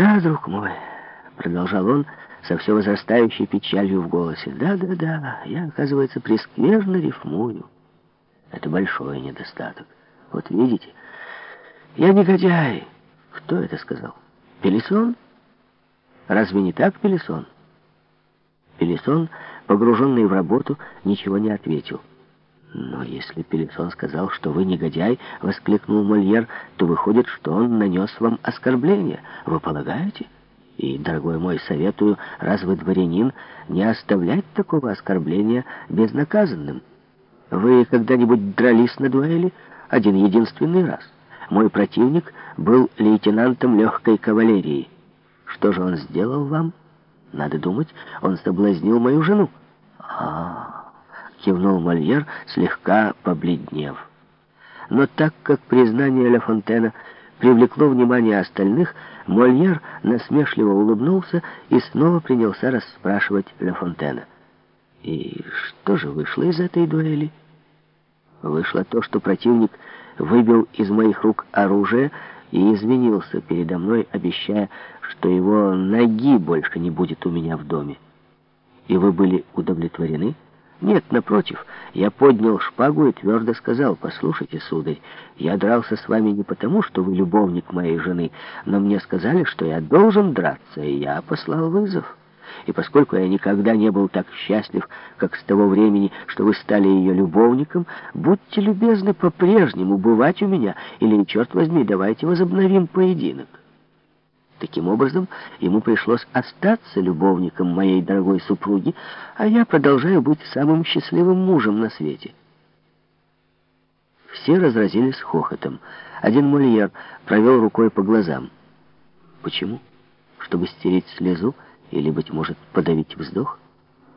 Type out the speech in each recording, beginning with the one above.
«Да, друг мой», — продолжал он со все возрастающей печалью в голосе, «да-да-да, я, оказывается, прескверно рифмую. Это большой недостаток. Вот видите, я негодяй». Кто это сказал? Пелесон? Разве не так, Пелесон? Пелесон, погруженный в работу, ничего не ответил. «Но если Пелесон сказал, что вы негодяй, — воскликнул Мольер, — то выходит, что он нанес вам оскорбление. Вы полагаете? И, дорогой мой, советую, раз вы дворянин, не оставлять такого оскорбления безнаказанным. Вы когда-нибудь дрались на дуэли? Один единственный раз. Мой противник был лейтенантом легкой кавалерии. Что же он сделал вам? Надо думать, он соблазнил мою жену. А-а-а кивнул Мольер, слегка побледнев. Но так как признание Ля Фонтена привлекло внимание остальных, Мольер насмешливо улыбнулся и снова принялся расспрашивать Ля Фонтена. «И что же вышло из этой дуэли?» «Вышло то, что противник выбил из моих рук оружие и извинился передо мной, обещая, что его ноги больше не будет у меня в доме. И вы были удовлетворены?» Нет, напротив, я поднял шпагу и твердо сказал, «Послушайте, сударь, я дрался с вами не потому, что вы любовник моей жены, но мне сказали, что я должен драться, и я послал вызов. И поскольку я никогда не был так счастлив, как с того времени, что вы стали ее любовником, будьте любезны по-прежнему бывать у меня, или, черт возьми, давайте возобновим поединок». Таким образом, ему пришлось остаться любовником моей дорогой супруги, а я продолжаю быть самым счастливым мужем на свете. Все разразились хохотом. Один мольер провел рукой по глазам. Почему? Чтобы стереть слезу или, быть может, подавить вздох?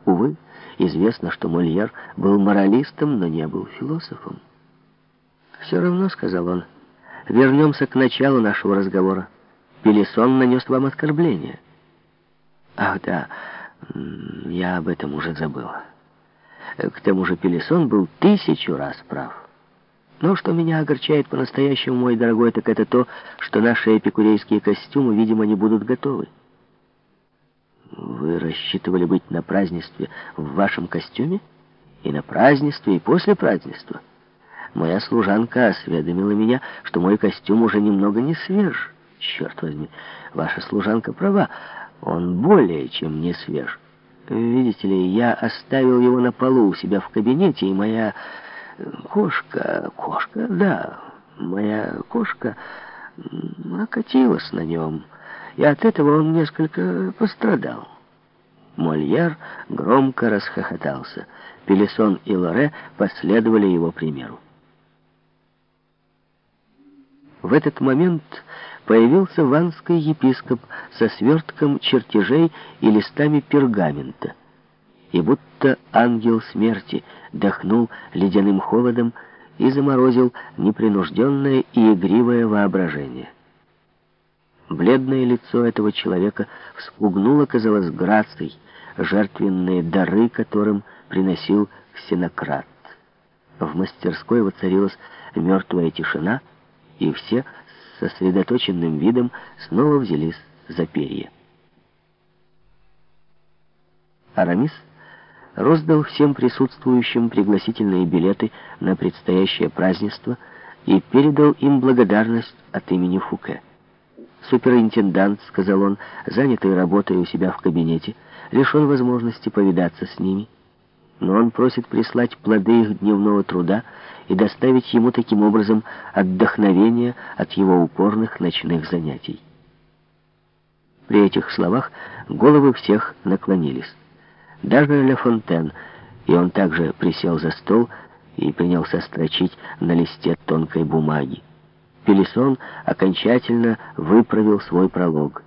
Увы, известно, что Мольер был моралистом, но не был философом. «Все равно», — сказал он, — «вернемся к началу нашего разговора. Пелесон нанес вам оскорбление. Ах, да, я об этом уже забыл. К тому же Пелесон был тысячу раз прав. Но что меня огорчает по-настоящему, мой дорогой, так это то, что наши эпикурейские костюмы, видимо, не будут готовы. Вы рассчитывали быть на празднестве в вашем костюме? И на празднестве, и после празднества. Моя служанка осведомила меня, что мой костюм уже немного не свеж. Черт возьми, ваша служанка права. Он более чем не свеж. Видите ли, я оставил его на полу у себя в кабинете, и моя кошка, кошка, да, моя кошка окатилась на нем, и от этого он несколько пострадал. Мольер громко расхохотался. Пелесон и Лоре последовали его примеру. В этот момент появился ванский епископ со свертком чертежей и листами пергамента. И будто ангел смерти дохнул ледяным холодом и заморозил непринужденное и игривое воображение. Бледное лицо этого человека вспугнуло, казалось, грацией, жертвенные дары, которым приносил ксенократ. В мастерской воцарилась мертвая тишина, и все сосредоточенным видом снова взялись за перья. Арамис роздал всем присутствующим пригласительные билеты на предстоящее празднество и передал им благодарность от имени Фуке. Суперинтендант, сказал он, занятый работой у себя в кабинете, лишен возможности повидаться с ними но он просит прислать плоды их дневного труда и доставить ему таким образом отдохновение от его упорных ночных занятий. При этих словах головы всех наклонились. Даже Ля Фонтен, и он также присел за стол и принялся строчить на листе тонкой бумаги. Пелесон окончательно выправил свой пролог.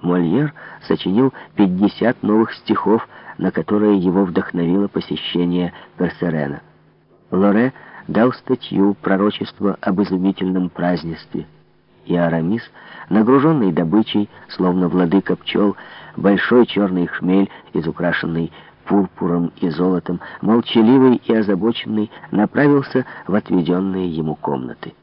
Мольер сочинил 50 новых стихов, на которые его вдохновило посещение Персерена. Лоре дал статью «Пророчество об изумительном празднестве». И Арамис, нагруженный добычей, словно владыка пчел, большой черный хмель, изукрашенный пурпуром и золотом, молчаливый и озабоченный, направился в отведенные ему комнаты.